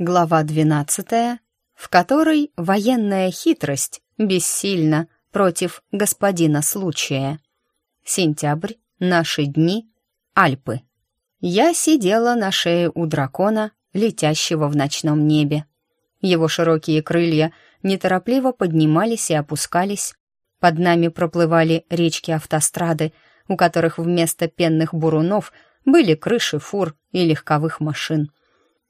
Глава 12, в которой военная хитрость бессильна против господина случая. Сентябрь, наши дни, Альпы. Я сидела на шее у дракона, летящего в ночном небе. Его широкие крылья неторопливо поднимались и опускались. Под нами проплывали речки-автострады, у которых вместо пенных бурунов были крыши фур и легковых машин —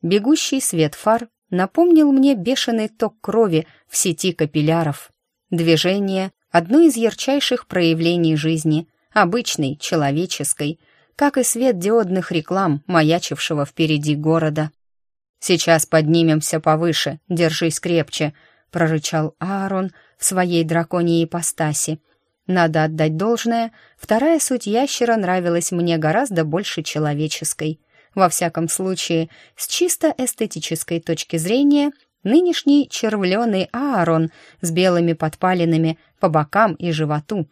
Бегущий свет фар напомнил мне бешеный ток крови в сети капилляров. Движение — одно из ярчайших проявлений жизни, обычной, человеческой, как и свет диодных реклам, маячившего впереди города. «Сейчас поднимемся повыше, держись крепче», — прорычал Аарон в своей драконьей ипостаси. Надо отдать должное, вторая суть ящера нравилась мне гораздо больше человеческой. Во всяком случае, с чисто эстетической точки зрения, нынешний червленый Аарон с белыми подпалинами по бокам и животу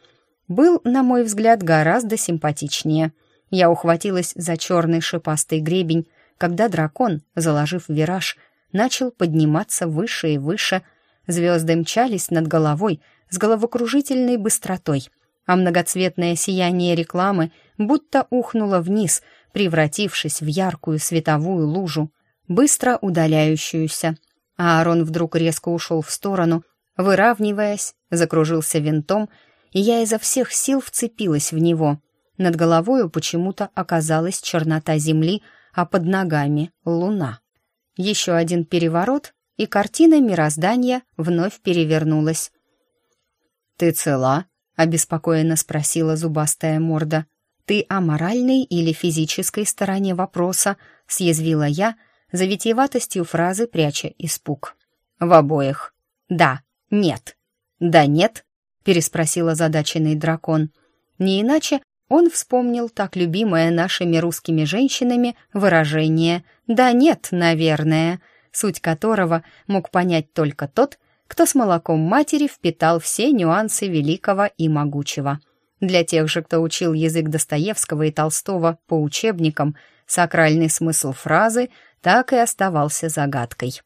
был, на мой взгляд, гораздо симпатичнее. Я ухватилась за черный шипастый гребень, когда дракон, заложив вираж, начал подниматься выше и выше. Звезды мчались над головой с головокружительной быстротой, а многоцветное сияние рекламы будто ухнуло вниз — превратившись в яркую световую лужу, быстро удаляющуюся. А Аарон вдруг резко ушел в сторону, выравниваясь, закружился винтом, и я изо всех сил вцепилась в него. Над головою почему-то оказалась чернота земли, а под ногами — луна. Еще один переворот, и картина мироздания вновь перевернулась. «Ты цела?» — обеспокоенно спросила зубастая морда. «Ты о моральной или физической стороне вопроса?» — съязвила я, за витиеватостью фразы пряча испуг. «В обоих. Да. Нет. Да нет?» — переспросил озадаченный дракон. Не иначе он вспомнил так любимое нашими русскими женщинами выражение «да нет, наверное», суть которого мог понять только тот, кто с молоком матери впитал все нюансы великого и могучего — для тех же, кто учил язык Достоевского и Толстого по учебникам, сакральный смысл фразы так и оставался загадкой.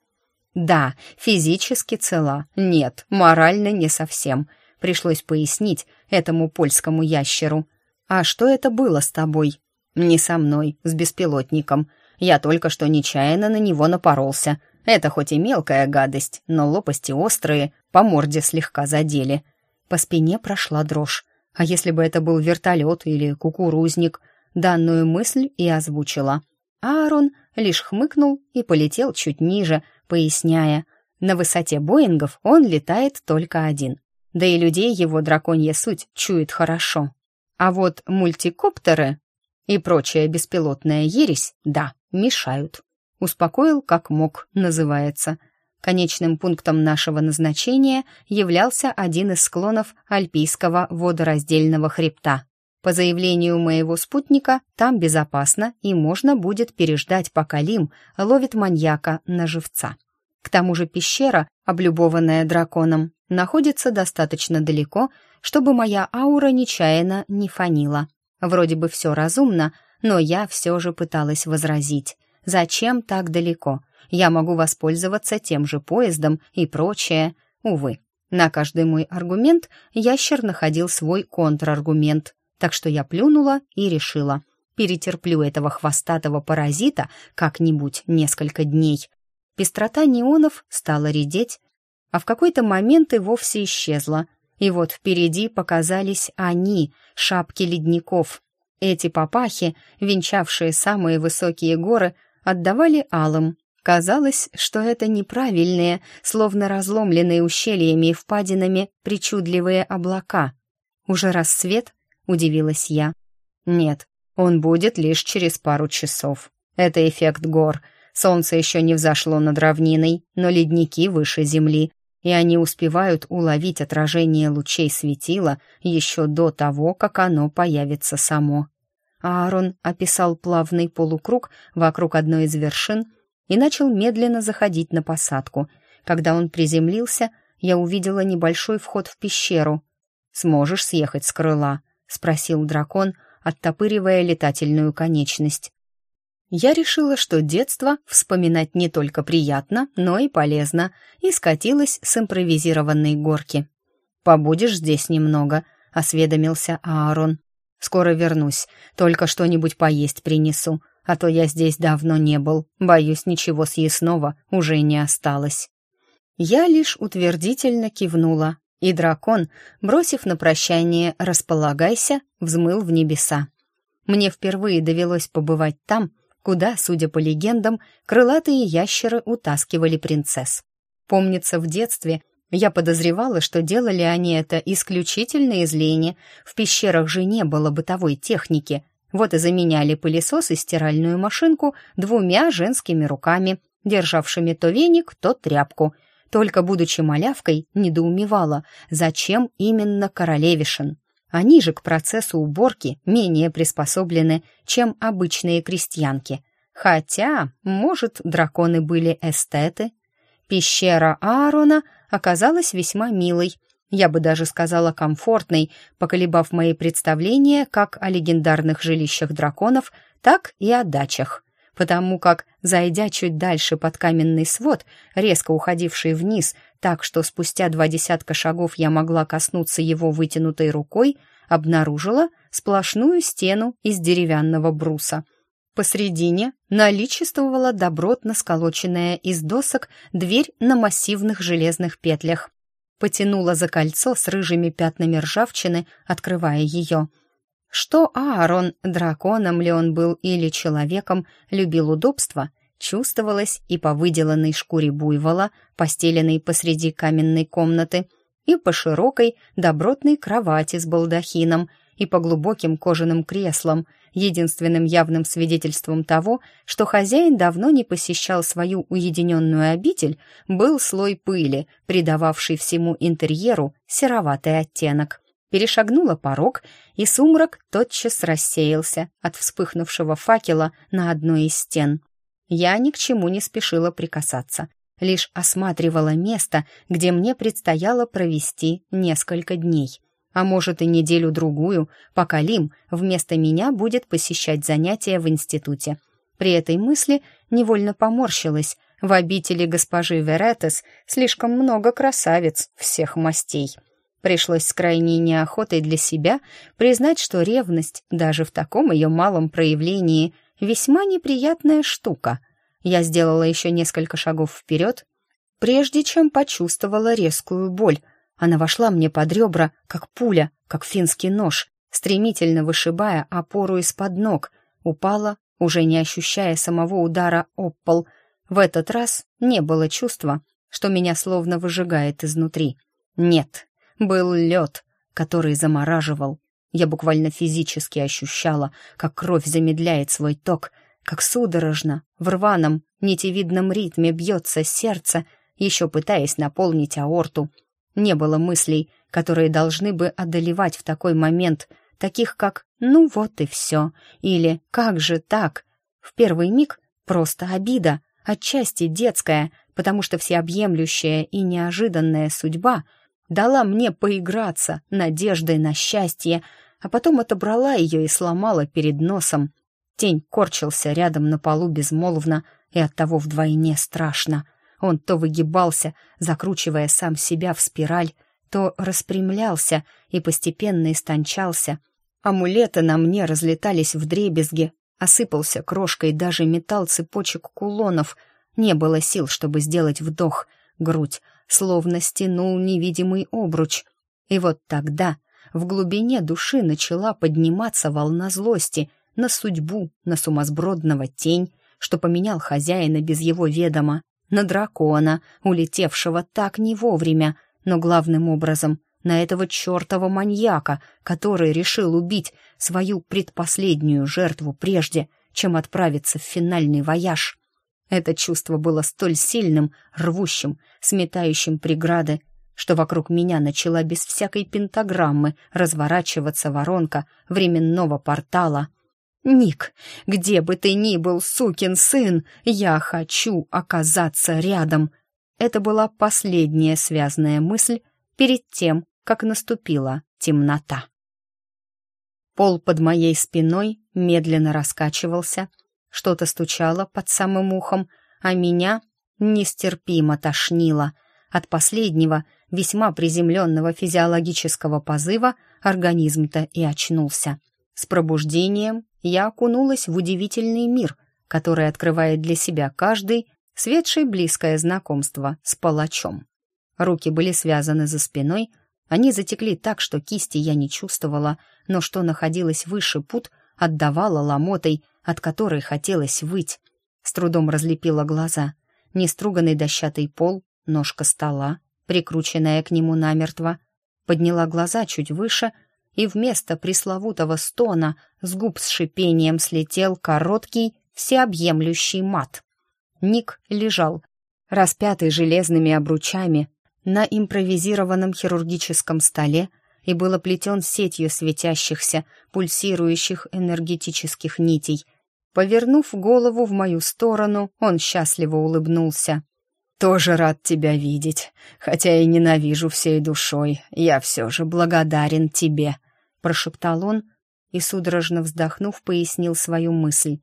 «Да, физически цела, нет, морально не совсем», — пришлось пояснить этому польскому ящеру. «А что это было с тобой?» «Не со мной, с беспилотником. Я только что нечаянно на него напоролся. Это хоть и мелкая гадость, но лопасти острые, по морде слегка задели». По спине прошла дрожь. А если бы это был вертолет или кукурузник, данную мысль и озвучила. Аарон лишь хмыкнул и полетел чуть ниже, поясняя. На высоте Боингов он летает только один. Да и людей его драконья суть чует хорошо. А вот мультикоптеры и прочая беспилотная ересь, да, мешают. Успокоил как мог, называется. Конечным пунктом нашего назначения являлся один из склонов Альпийского водораздельного хребта. По заявлению моего спутника, там безопасно и можно будет переждать, пока Лим ловит маньяка на живца. К тому же пещера, облюбованная драконом, находится достаточно далеко, чтобы моя аура нечаянно не фанила. Вроде бы все разумно, но я все же пыталась возразить. Зачем так далеко? я могу воспользоваться тем же поездом и прочее. Увы, на каждый мой аргумент ящер находил свой контраргумент, так что я плюнула и решила. Перетерплю этого хвостатого паразита как-нибудь несколько дней. Пестрота неонов стала редеть, а в какой-то момент и вовсе исчезла. И вот впереди показались они, шапки ледников. Эти папахи, венчавшие самые высокие горы, отдавали алым, Казалось, что это неправильные, словно разломленные ущельями и впадинами, причудливые облака. «Уже рассвет?» — удивилась я. «Нет, он будет лишь через пару часов. Это эффект гор. Солнце еще не взошло над равниной, но ледники выше земли, и они успевают уловить отражение лучей светила еще до того, как оно появится само». Аарон описал плавный полукруг вокруг одной из вершин и начал медленно заходить на посадку. Когда он приземлился, я увидела небольшой вход в пещеру. «Сможешь съехать с крыла?» — спросил дракон, оттопыривая летательную конечность. Я решила, что детство вспоминать не только приятно, но и полезно, и скатилась с импровизированной горки. «Побудешь здесь немного», — осведомился Аарон. Скоро вернусь, только что-нибудь поесть принесу, а то я здесь давно не был, боюсь, ничего съестного уже не осталось». Я лишь утвердительно кивнула, и дракон, бросив на прощание «располагайся», взмыл в небеса. Мне впервые довелось побывать там, куда, судя по легендам, крылатые ящеры утаскивали принцесс. Помнится, в детстве я подозревала, что делали они это исключительно из лени. В пещерах же не было бытовой техники. Вот и заменяли пылесос и стиральную машинку двумя женскими руками, державшими то веник, то тряпку. Только, будучи малявкой, недоумевала, зачем именно королевишин. Они же к процессу уборки менее приспособлены, чем обычные крестьянки. Хотя, может, драконы были эстеты. Пещера Аарона — оказалась весьма милой. Я бы даже сказала комфортной, поколебав мои представления как о легендарных жилищах драконов, так и о дачах. Потому как, зайдя чуть дальше под каменный свод, резко уходивший вниз, так что спустя два десятка шагов я могла коснуться его вытянутой рукой, обнаружила сплошную стену из деревянного бруса — Посредине наличествовала добротно сколоченная из досок дверь на массивных железных петлях. Потянула за кольцо с рыжими пятнами ржавчины, открывая ее. Что Аарон, драконом ли он был или человеком, любил удобство, чувствовалось и по выделанной шкуре буйвола, постеленной посреди каменной комнаты, и по широкой, добротной кровати с балдахином, и по глубоким кожаным креслам — единственным явным свидетельством того, что хозяин давно не посещал свою уединенную обитель, был слой пыли, придававший всему интерьеру сероватый оттенок. Перешагнула порог, и сумрак тотчас рассеялся от вспыхнувшего факела на одной из стен. Я ни к чему не спешила прикасаться, лишь осматривала место, где мне предстояло провести несколько дней — а может и неделю-другую, пока Лим вместо меня будет посещать занятия в институте. При этой мысли невольно поморщилась. В обители госпожи Веретес слишком много красавиц всех мастей. Пришлось с крайней неохотой для себя признать, что ревность, даже в таком ее малом проявлении, весьма неприятная штука. Я сделала еще несколько шагов вперед, прежде чем почувствовала резкую боль — она вошла мне под ребра, как пуля, как финский нож, стремительно вышибая опору из-под ног, упала, уже не ощущая самого удара об пол. В этот раз не было чувства, что меня словно выжигает изнутри. Нет, был лед, который замораживал. Я буквально физически ощущала, как кровь замедляет свой ток, как судорожно, в рваном, нитевидном ритме бьется сердце, еще пытаясь наполнить аорту — не было мыслей, которые должны бы одолевать в такой момент, таких как «ну вот и все» или «как же так?». В первый миг просто обида, отчасти детская, потому что всеобъемлющая и неожиданная судьба дала мне поиграться надеждой на счастье, а потом отобрала ее и сломала перед носом. Тень корчился рядом на полу безмолвно и оттого вдвойне страшно — он то выгибался, закручивая сам себя в спираль, то распрямлялся и постепенно истончался. Амулеты на мне разлетались в дребезги, осыпался крошкой даже металл цепочек кулонов. Не было сил, чтобы сделать вдох. Грудь словно стянул невидимый обруч. И вот тогда в глубине души начала подниматься волна злости на судьбу, на сумасбродного тень, что поменял хозяина без его ведома на дракона, улетевшего так не вовремя, но главным образом на этого чертова маньяка, который решил убить свою предпоследнюю жертву прежде, чем отправиться в финальный вояж. Это чувство было столь сильным, рвущим, сметающим преграды, что вокруг меня начала без всякой пентаграммы разворачиваться воронка временного портала — «Ник, где бы ты ни был, сукин сын, я хочу оказаться рядом!» Это была последняя связанная мысль перед тем, как наступила темнота. Пол под моей спиной медленно раскачивался, что-то стучало под самым ухом, а меня нестерпимо тошнило от последнего, весьма приземленного физиологического позыва организм-то и очнулся. С пробуждением я окунулась в удивительный мир, который открывает для себя каждый, светший близкое знакомство с палачом. Руки были связаны за спиной, они затекли так, что кисти я не чувствовала, но что находилось выше пут, отдавало ломотой, от которой хотелось выть. С трудом разлепила глаза. Неструганный дощатый пол, ножка стола, прикрученная к нему намертво. Подняла глаза чуть выше — и вместо пресловутого стона с губ с шипением слетел короткий, всеобъемлющий мат. Ник лежал, распятый железными обручами, на импровизированном хирургическом столе и был оплетен сетью светящихся, пульсирующих энергетических нитей. Повернув голову в мою сторону, он счастливо улыбнулся. «Тоже рад тебя видеть, хотя и ненавижу всей душой. Я все же благодарен тебе», прошептал он и, судорожно вздохнув, пояснил свою мысль.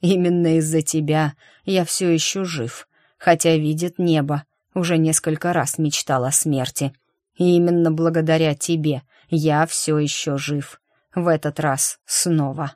«Именно из-за тебя я все еще жив, хотя видит небо, уже несколько раз мечтал о смерти. И именно благодаря тебе я все еще жив. В этот раз снова».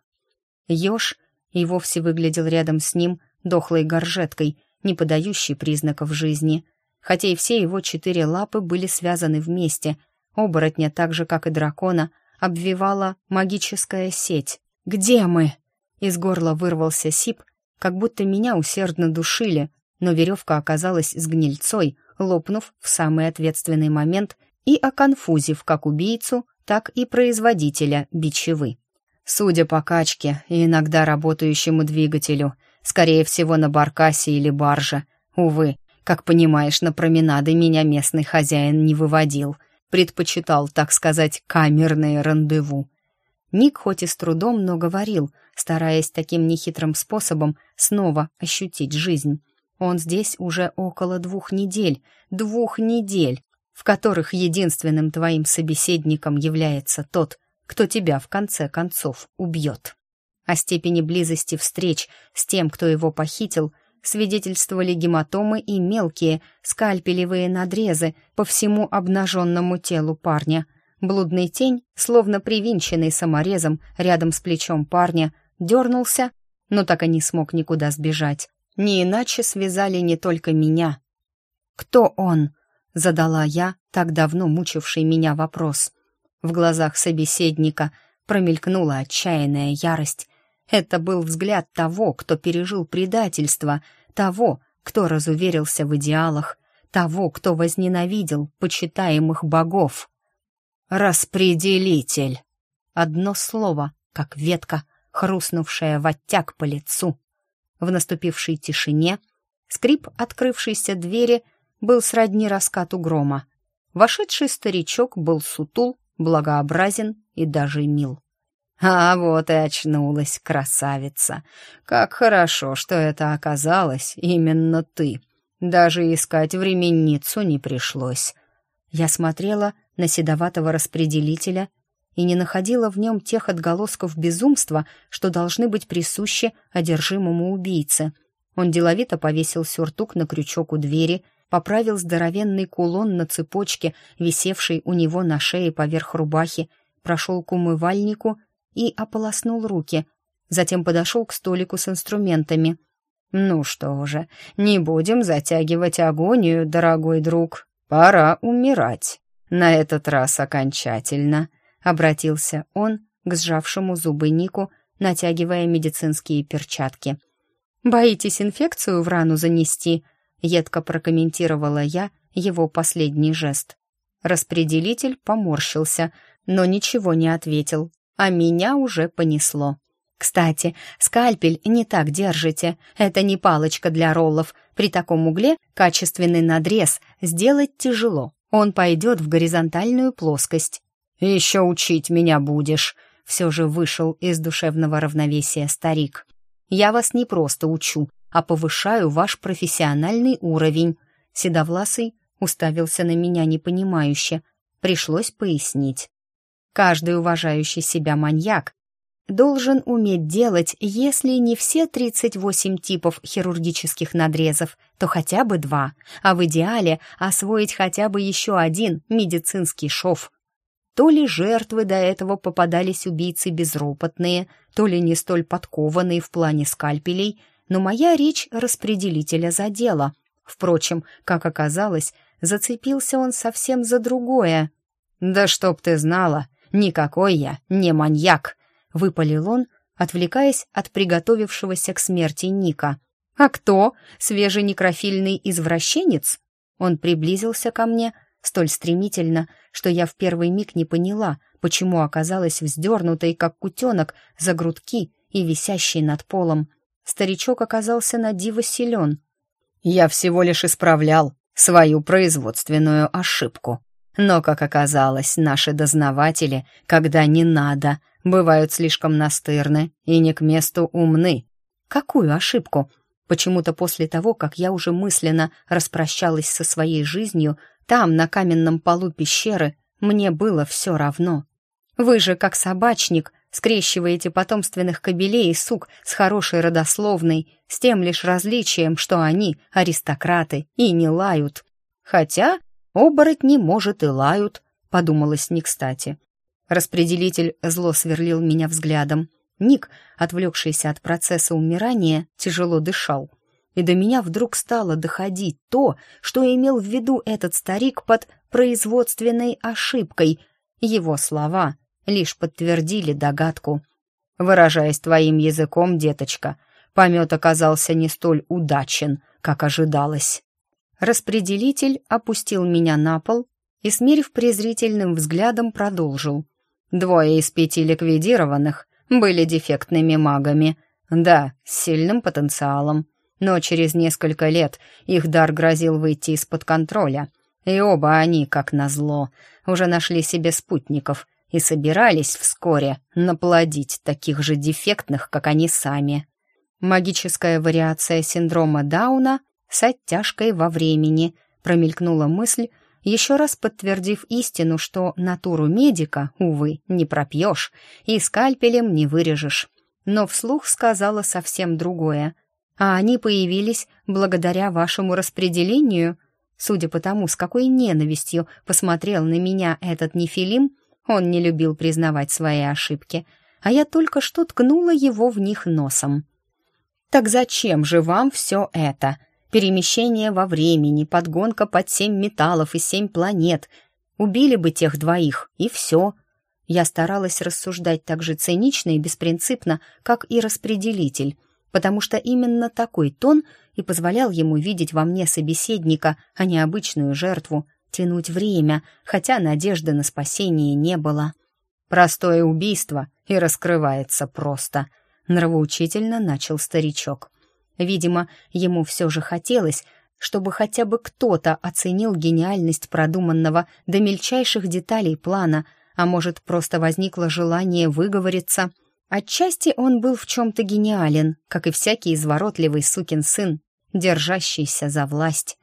Ёж и вовсе выглядел рядом с ним дохлой горжеткой, не подающей признаков жизни, хотя и все его четыре лапы были связаны вместе — оборотня так же, как и дракона, обвивала магическая сеть. «Где мы?» Из горла вырвался сип, как будто меня усердно душили, но веревка оказалась с гнильцой, лопнув в самый ответственный момент и оконфузив как убийцу, так и производителя бичевы. Судя по качке и иногда работающему двигателю, скорее всего на баркасе или барже. Увы, как понимаешь, на променады меня местный хозяин не выводил предпочитал, так сказать, камерные рандеву. Ник хоть и с трудом, но говорил, стараясь таким нехитрым способом снова ощутить жизнь. Он здесь уже около двух недель, двух недель, в которых единственным твоим собеседником является тот, кто тебя в конце концов убьет. О степени близости встреч с тем, кто его похитил – свидетельствовали гематомы и мелкие скальпелевые надрезы по всему обнаженному телу парня. Блудный тень, словно привинченный саморезом рядом с плечом парня, дернулся, но так и не смог никуда сбежать. Не иначе связали не только меня. «Кто он?» — задала я, так давно мучивший меня вопрос. В глазах собеседника промелькнула отчаянная ярость, это был взгляд того, кто пережил предательство, того, кто разуверился в идеалах, того, кто возненавидел почитаемых богов. «Распределитель!» Одно слово, как ветка, хрустнувшая в оттяг по лицу. В наступившей тишине скрип открывшейся двери был сродни раскату грома. Вошедший старичок был сутул, благообразен и даже мил. А вот и очнулась красавица. Как хорошо, что это оказалось именно ты. Даже искать временницу не пришлось. Я смотрела на седоватого распределителя и не находила в нем тех отголосков безумства, что должны быть присущи одержимому убийце. Он деловито повесил сюртук на крючок у двери, поправил здоровенный кулон на цепочке, висевший у него на шее поверх рубахи, прошел к умывальнику — и ополоснул руки. Затем подошел к столику с инструментами. «Ну что же, не будем затягивать агонию, дорогой друг. Пора умирать. На этот раз окончательно», — обратился он к сжавшему зубы Нику, натягивая медицинские перчатки. «Боитесь инфекцию в рану занести?» — едко прокомментировала я его последний жест. Распределитель поморщился, но ничего не ответил, а меня уже понесло. Кстати, скальпель не так держите. Это не палочка для роллов. При таком угле качественный надрез сделать тяжело. Он пойдет в горизонтальную плоскость. «Еще учить меня будешь», — все же вышел из душевного равновесия старик. «Я вас не просто учу, а повышаю ваш профессиональный уровень». Седовласый уставился на меня непонимающе. Пришлось пояснить. Каждый уважающий себя маньяк должен уметь делать, если не все 38 типов хирургических надрезов, то хотя бы два, а в идеале освоить хотя бы еще один медицинский шов. То ли жертвы до этого попадались убийцы безропотные, то ли не столь подкованные в плане скальпелей, но моя речь распределителя задела. Впрочем, как оказалось, зацепился он совсем за другое. «Да чтоб ты знала!» «Никакой я не маньяк», — выпалил он, отвлекаясь от приготовившегося к смерти Ника. «А кто? Свежий некрофильный извращенец?» Он приблизился ко мне столь стремительно, что я в первый миг не поняла, почему оказалась вздернутой, как кутенок, за грудки и висящей над полом. Старичок оказался на диво силен. «Я всего лишь исправлял свою производственную ошибку», но, как оказалось, наши дознаватели, когда не надо, бывают слишком настырны и не к месту умны. Какую ошибку? Почему-то после того, как я уже мысленно распрощалась со своей жизнью, там, на каменном полу пещеры, мне было все равно. Вы же, как собачник, скрещиваете потомственных кобелей и сук с хорошей родословной, с тем лишь различием, что они аристократы и не лают. Хотя «Оборотни, может, и лают», — подумалось не кстати. Распределитель зло сверлил меня взглядом. Ник, отвлекшийся от процесса умирания, тяжело дышал. И до меня вдруг стало доходить то, что имел в виду этот старик под производственной ошибкой. Его слова лишь подтвердили догадку. «Выражаясь твоим языком, деточка, помет оказался не столь удачен, как ожидалось». Распределитель опустил меня на пол и, смерив презрительным взглядом, продолжил. Двое из пяти ликвидированных были дефектными магами. Да, с сильным потенциалом. Но через несколько лет их дар грозил выйти из-под контроля. И оба они, как назло, уже нашли себе спутников и собирались вскоре наплодить таких же дефектных, как они сами. Магическая вариация синдрома Дауна с оттяжкой во времени, промелькнула мысль, еще раз подтвердив истину, что натуру медика, увы, не пропьешь и скальпелем не вырежешь. Но вслух сказала совсем другое. А они появились благодаря вашему распределению, судя по тому, с какой ненавистью посмотрел на меня этот нефилим, он не любил признавать свои ошибки, а я только что ткнула его в них носом. «Так зачем же вам все это?» перемещение во времени, подгонка под семь металлов и семь планет. Убили бы тех двоих, и все. Я старалась рассуждать так же цинично и беспринципно, как и распределитель, потому что именно такой тон и позволял ему видеть во мне собеседника, а не обычную жертву, тянуть время, хотя надежды на спасение не было. Простое убийство и раскрывается просто. Нравоучительно начал старичок. Видимо, ему все же хотелось, чтобы хотя бы кто-то оценил гениальность продуманного до мельчайших деталей плана, а может, просто возникло желание выговориться. Отчасти он был в чем-то гениален, как и всякий изворотливый сукин сын, держащийся за власть.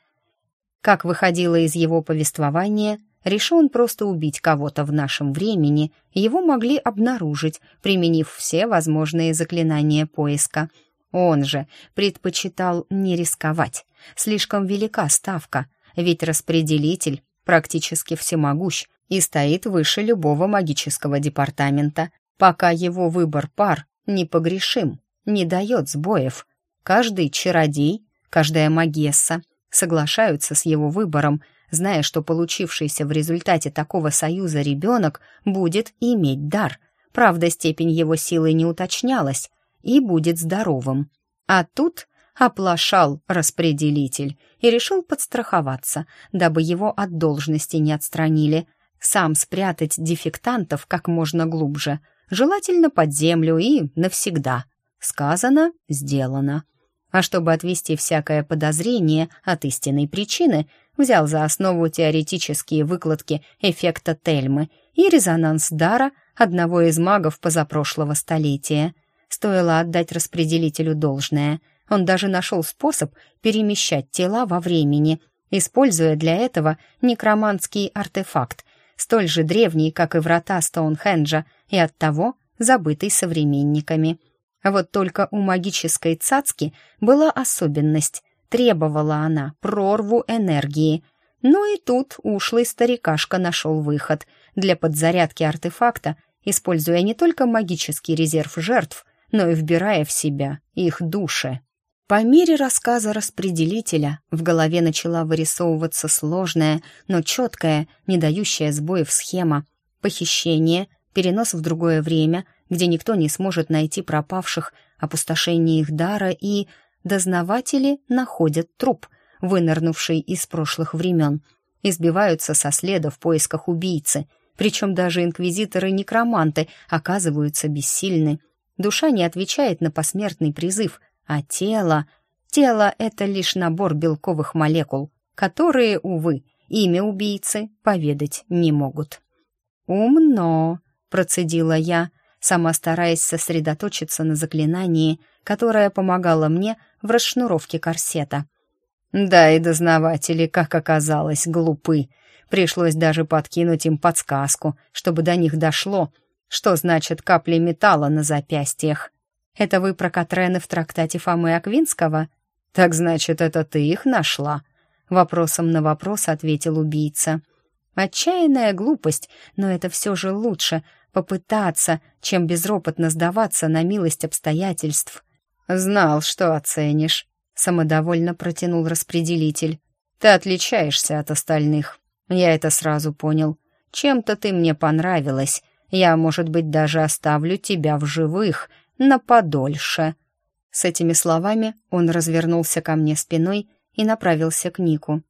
Как выходило из его повествования, решил он просто убить кого-то в нашем времени, его могли обнаружить, применив все возможные заклинания поиска — он же предпочитал не рисковать. Слишком велика ставка, ведь распределитель практически всемогущ и стоит выше любого магического департамента, пока его выбор пар непогрешим, не дает сбоев. Каждый чародей, каждая магесса соглашаются с его выбором, зная, что получившийся в результате такого союза ребенок будет иметь дар. Правда, степень его силы не уточнялась, и будет здоровым. А тут оплошал распределитель и решил подстраховаться, дабы его от должности не отстранили. Сам спрятать дефектантов как можно глубже, желательно под землю и навсегда. Сказано, сделано. А чтобы отвести всякое подозрение от истинной причины, взял за основу теоретические выкладки эффекта Тельмы и резонанс дара одного из магов позапрошлого столетия — Стоило отдать распределителю должное. Он даже нашел способ перемещать тела во времени, используя для этого некроманский артефакт, столь же древний, как и врата Стоунхенджа, и оттого забытый современниками. А Вот только у магической цацки была особенность. Требовала она прорву энергии. Но и тут ушлый старикашка нашел выход. Для подзарядки артефакта, используя не только магический резерв жертв, но и вбирая в себя их души. По мере рассказа распределителя в голове начала вырисовываться сложная, но четкая, не дающая сбоев схема. Похищение, перенос в другое время, где никто не сможет найти пропавших, опустошение их дара и... Дознаватели находят труп, вынырнувший из прошлых времен, избиваются со следа в поисках убийцы, причем даже инквизиторы-некроманты оказываются бессильны — Душа не отвечает на посмертный призыв, а тело... Тело — это лишь набор белковых молекул, которые, увы, имя убийцы поведать не могут. «Умно», — процедила я, сама стараясь сосредоточиться на заклинании, которое помогало мне в расшнуровке корсета. Да, и дознаватели, как оказалось, глупы. Пришлось даже подкинуть им подсказку, чтобы до них дошло — что значит капли металла на запястьях? Это вы про Катрены в трактате Фомы Аквинского? Так значит, это ты их нашла? Вопросом на вопрос ответил убийца. Отчаянная глупость, но это все же лучше попытаться, чем безропотно сдаваться на милость обстоятельств. Знал, что оценишь, самодовольно протянул распределитель. Ты отличаешься от остальных. Я это сразу понял. Чем-то ты мне понравилась. Я, может быть, даже оставлю тебя в живых, на подольше». С этими словами он развернулся ко мне спиной и направился к Нику.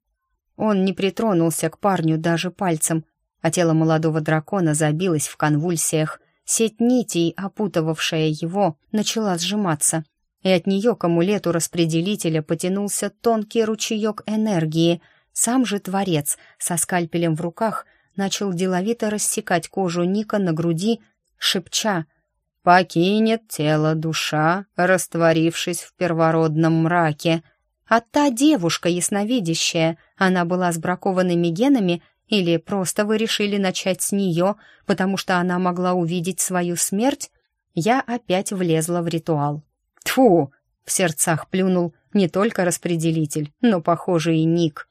Он не притронулся к парню даже пальцем, а тело молодого дракона забилось в конвульсиях. Сеть нитей, опутывавшая его, начала сжиматься, и от нее к амулету распределителя потянулся тонкий ручеек энергии. Сам же Творец со скальпелем в руках — начал деловито рассекать кожу Ника на груди, шепча «Покинет тело душа, растворившись в первородном мраке». А та девушка ясновидящая, она была с бракованными генами или просто вы решили начать с нее, потому что она могла увидеть свою смерть, я опять влезла в ритуал. Тфу! В сердцах плюнул не только распределитель, но, похоже, и Ник.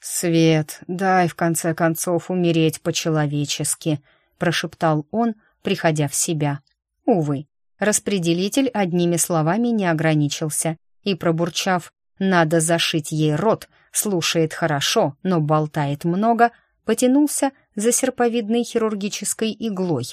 «Свет, дай, в конце концов, умереть по-человечески», — прошептал он, приходя в себя. Увы, распределитель одними словами не ограничился и, пробурчав «надо зашить ей рот», слушает хорошо, но болтает много, потянулся за серповидной хирургической иглой.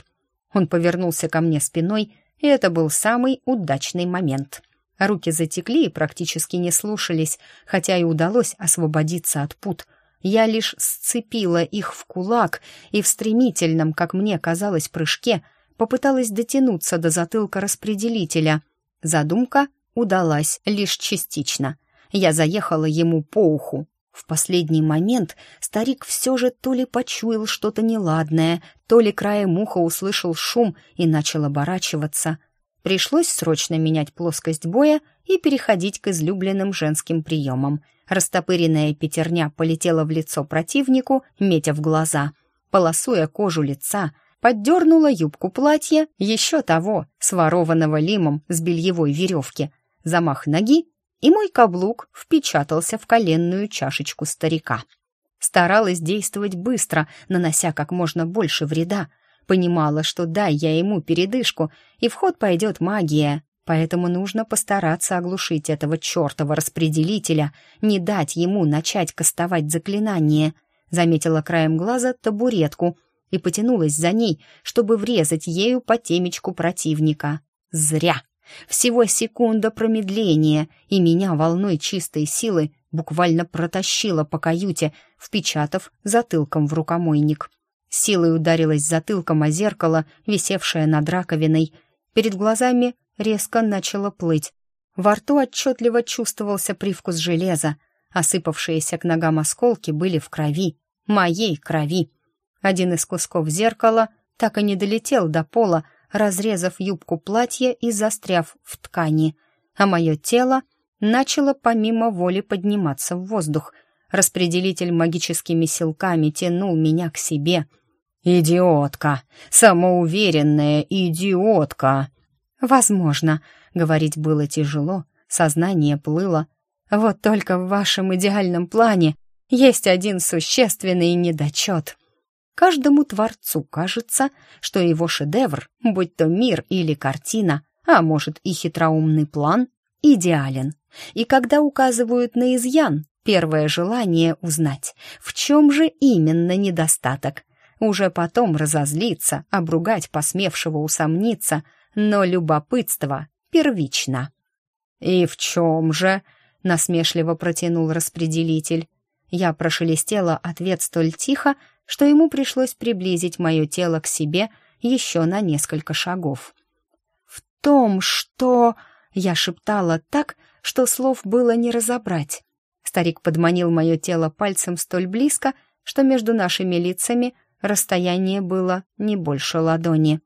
Он повернулся ко мне спиной, и это был самый удачный момент. Руки затекли и практически не слушались, хотя и удалось освободиться от пут. Я лишь сцепила их в кулак и в стремительном, как мне казалось, прыжке попыталась дотянуться до затылка распределителя. Задумка удалась лишь частично. Я заехала ему по уху. В последний момент старик все же то ли почуял что-то неладное, то ли краем уха услышал шум и начал оборачиваться — Пришлось срочно менять плоскость боя и переходить к излюбленным женским приемам. Растопыренная пятерня полетела в лицо противнику, метя в глаза. Полосуя кожу лица, поддернула юбку платья, еще того, сворованного лимом с бельевой веревки. Замах ноги, и мой каблук впечатался в коленную чашечку старика. Старалась действовать быстро, нанося как можно больше вреда, Понимала, что дай я ему передышку, и в ход пойдет магия, поэтому нужно постараться оглушить этого чертова распределителя, не дать ему начать кастовать заклинание. Заметила краем глаза табуретку и потянулась за ней, чтобы врезать ею по темечку противника. Зря! Всего секунда промедления, и меня волной чистой силы буквально протащила по каюте, впечатав затылком в рукомойник. Силой ударилась затылком о зеркало, висевшее над раковиной. Перед глазами резко начало плыть. Во рту отчетливо чувствовался привкус железа. Осыпавшиеся к ногам осколки были в крови. Моей крови. Один из кусков зеркала так и не долетел до пола, разрезав юбку платья и застряв в ткани. А мое тело начало помимо воли подниматься в воздух — Распределитель магическими силками тянул меня к себе. «Идиотка! Самоуверенная идиотка!» «Возможно», — говорить было тяжело, сознание плыло. «Вот только в вашем идеальном плане есть один существенный недочет. Каждому творцу кажется, что его шедевр, будь то мир или картина, а может и хитроумный план, идеален. И когда указывают на изъян, Первое желание узнать, в чем же именно недостаток. Уже потом разозлиться, обругать посмевшего усомниться, но любопытство первично. «И в чем же?» — насмешливо протянул распределитель. Я прошелестела ответ столь тихо, что ему пришлось приблизить мое тело к себе еще на несколько шагов. «В том, что...» — я шептала так, что слов было не разобрать. Старик подманил мое тело пальцем столь близко, что между нашими лицами расстояние было не больше ладони.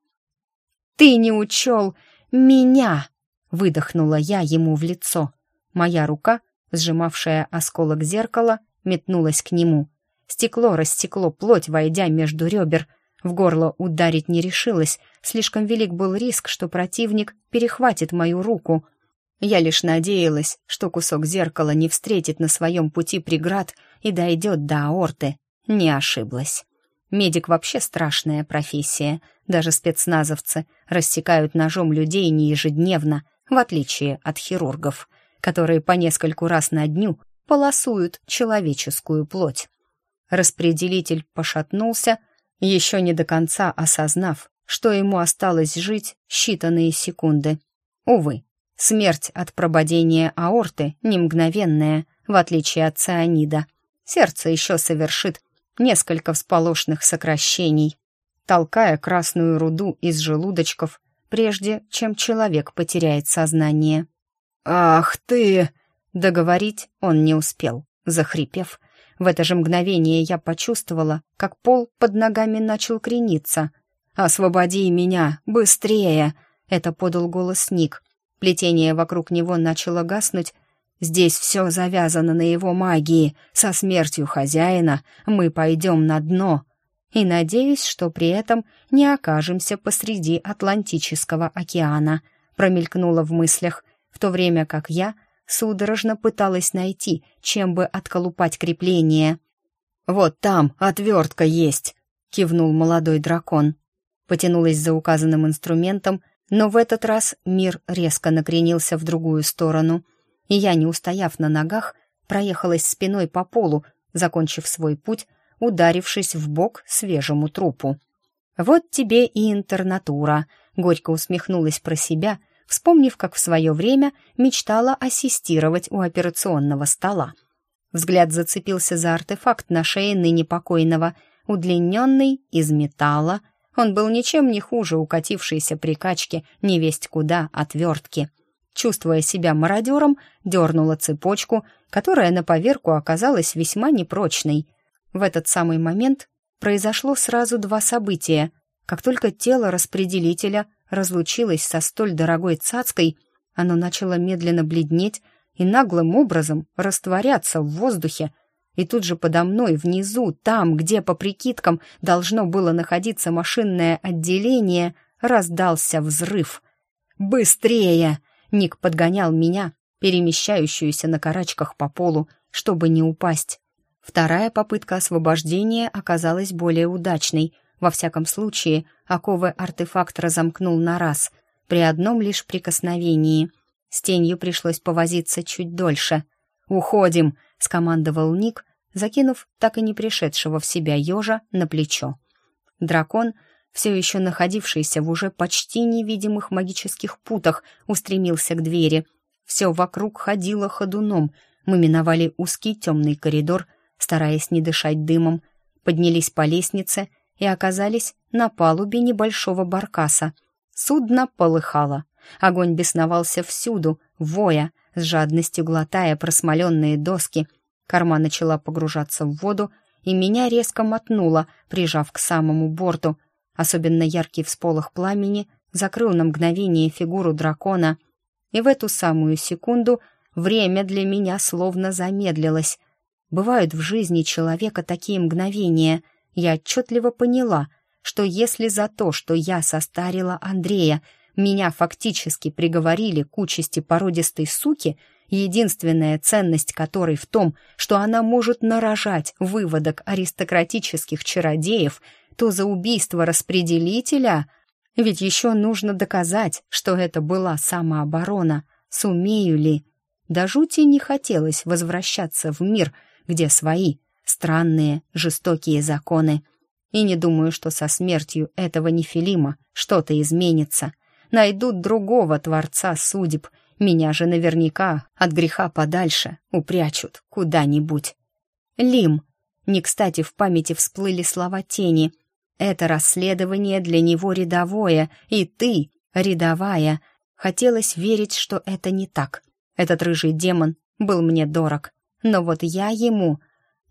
«Ты не учел меня!» — выдохнула я ему в лицо. Моя рука, сжимавшая осколок зеркала, метнулась к нему. Стекло растекло плоть, войдя между ребер. В горло ударить не решилась, слишком велик был риск, что противник перехватит мою руку — я лишь надеялась, что кусок зеркала не встретит на своем пути преград и дойдет до аорты. Не ошиблась. Медик вообще страшная профессия. Даже спецназовцы рассекают ножом людей не ежедневно, в отличие от хирургов, которые по нескольку раз на дню полосуют человеческую плоть. Распределитель пошатнулся, еще не до конца осознав, что ему осталось жить считанные секунды. Увы, Смерть от прободения аорты не мгновенная, в отличие от цианида. Сердце еще совершит несколько всполошных сокращений, толкая красную руду из желудочков, прежде чем человек потеряет сознание. «Ах ты!» Договорить он не успел, захрипев. В это же мгновение я почувствовала, как пол под ногами начал крениться. «Освободи меня! Быстрее!» — это подал голос Ник — Плетение вокруг него начало гаснуть. Здесь все завязано на его магии. Со смертью хозяина мы пойдем на дно. И надеюсь, что при этом не окажемся посреди Атлантического океана, промелькнуло в мыслях, в то время как я судорожно пыталась найти, чем бы отколупать крепление. «Вот там отвертка есть!» — кивнул молодой дракон. Потянулась за указанным инструментом, но в этот раз мир резко накренился в другую сторону, и я, не устояв на ногах, проехалась спиной по полу, закончив свой путь, ударившись в бок свежему трупу. «Вот тебе и интернатура», — горько усмехнулась про себя, вспомнив, как в свое время мечтала ассистировать у операционного стола. Взгляд зацепился за артефакт на шее ныне покойного, удлиненный, из металла, он был ничем не хуже укатившейся прикачки, невесть куда отвертки. Чувствуя себя мародером, дернула цепочку, которая на поверку оказалась весьма непрочной. В этот самый момент произошло сразу два события. Как только тело распределителя разлучилось со столь дорогой цацкой, оно начало медленно бледнеть и наглым образом растворяться в воздухе, и тут же подо мной, внизу, там, где, по прикидкам, должно было находиться машинное отделение, раздался взрыв. «Быстрее!» — Ник подгонял меня, перемещающуюся на карачках по полу, чтобы не упасть. Вторая попытка освобождения оказалась более удачной. Во всяком случае, оковы артефакт разомкнул на раз, при одном лишь прикосновении. С тенью пришлось повозиться чуть дольше. «Уходим!» — скомандовал Ник, закинув так и не пришедшего в себя ежа на плечо. Дракон, все еще находившийся в уже почти невидимых магических путах, устремился к двери. Все вокруг ходило ходуном. Мы миновали узкий темный коридор, стараясь не дышать дымом, поднялись по лестнице и оказались на палубе небольшого баркаса. Судно полыхало. Огонь бесновался всюду, воя, с жадностью глотая просмоленные доски. Корма начала погружаться в воду, и меня резко мотнуло, прижав к самому борту. Особенно яркий всполох пламени закрыл на мгновение фигуру дракона, и в эту самую секунду время для меня словно замедлилось. Бывают в жизни человека такие мгновения. Я отчетливо поняла, что если за то, что я состарила Андрея, меня фактически приговорили к участи породистой суки, единственная ценность которой в том, что она может нарожать выводок аристократических чародеев, то за убийство распределителя... Ведь еще нужно доказать, что это была самооборона. Сумею ли? До жути не хотелось возвращаться в мир, где свои странные, жестокие законы. И не думаю, что со смертью этого нефилима что-то изменится найдут другого творца судеб. Меня же наверняка от греха подальше упрячут куда-нибудь. Лим. Не кстати в памяти всплыли слова тени. Это расследование для него рядовое, и ты рядовая. Хотелось верить, что это не так. Этот рыжий демон был мне дорог. Но вот я ему...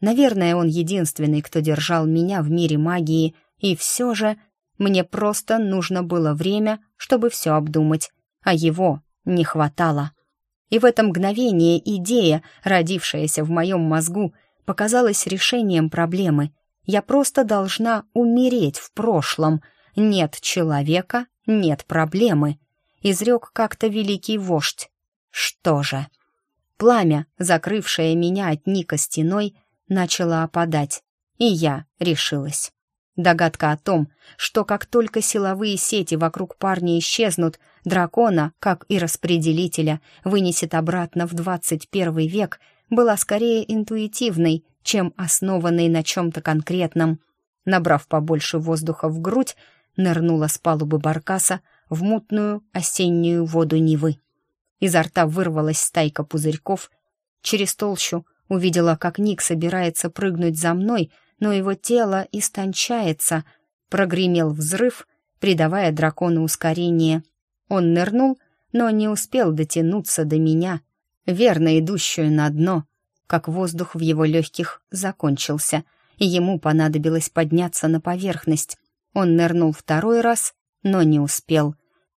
Наверное, он единственный, кто держал меня в мире магии, и все же мне просто нужно было время, чтобы все обдумать, а его не хватало. И в это мгновение идея, родившаяся в моем мозгу, показалась решением проблемы. Я просто должна умереть в прошлом. Нет человека — нет проблемы. Изрек как-то великий вождь. Что же? Пламя, закрывшее меня от Ника стеной, начало опадать, и я решилась. Догадка о том, что как только силовые сети вокруг парня исчезнут, дракона, как и распределителя, вынесет обратно в 21 век, была скорее интуитивной, чем основанной на чем-то конкретном. Набрав побольше воздуха в грудь, нырнула с палубы баркаса в мутную осеннюю воду Нивы. Изо рта вырвалась стайка пузырьков. Через толщу увидела, как Ник собирается прыгнуть за мной — но его тело истончается. Прогремел взрыв, придавая дракону ускорение. Он нырнул, но не успел дотянуться до меня, верно идущую на дно, как воздух в его легких закончился, и ему понадобилось подняться на поверхность. Он нырнул второй раз, но не успел.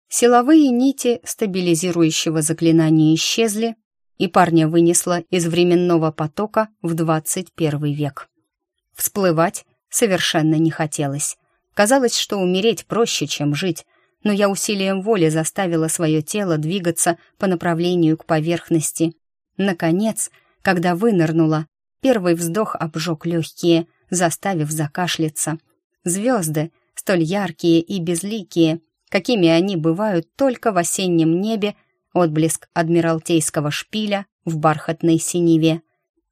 Силовые нити стабилизирующего заклинания исчезли, и парня вынесло из временного потока в 21 век. Всплывать совершенно не хотелось. Казалось, что умереть проще, чем жить, но я усилием воли заставила свое тело двигаться по направлению к поверхности. Наконец, когда вынырнула, первый вздох обжег легкие, заставив закашляться. Звезды, столь яркие и безликие, какими они бывают только в осеннем небе, отблеск адмиралтейского шпиля в бархатной синеве.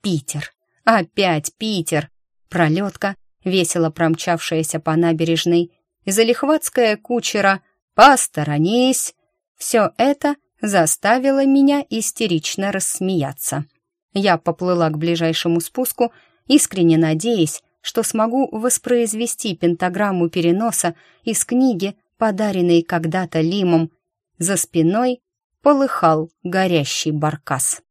Питер! Опять Питер! пролетка, весело промчавшаяся по набережной, и залихватская кучера «Посторонись!» Все это заставило меня истерично рассмеяться. Я поплыла к ближайшему спуску, искренне надеясь, что смогу воспроизвести пентаграмму переноса из книги, подаренной когда-то Лимом. За спиной полыхал горящий баркас.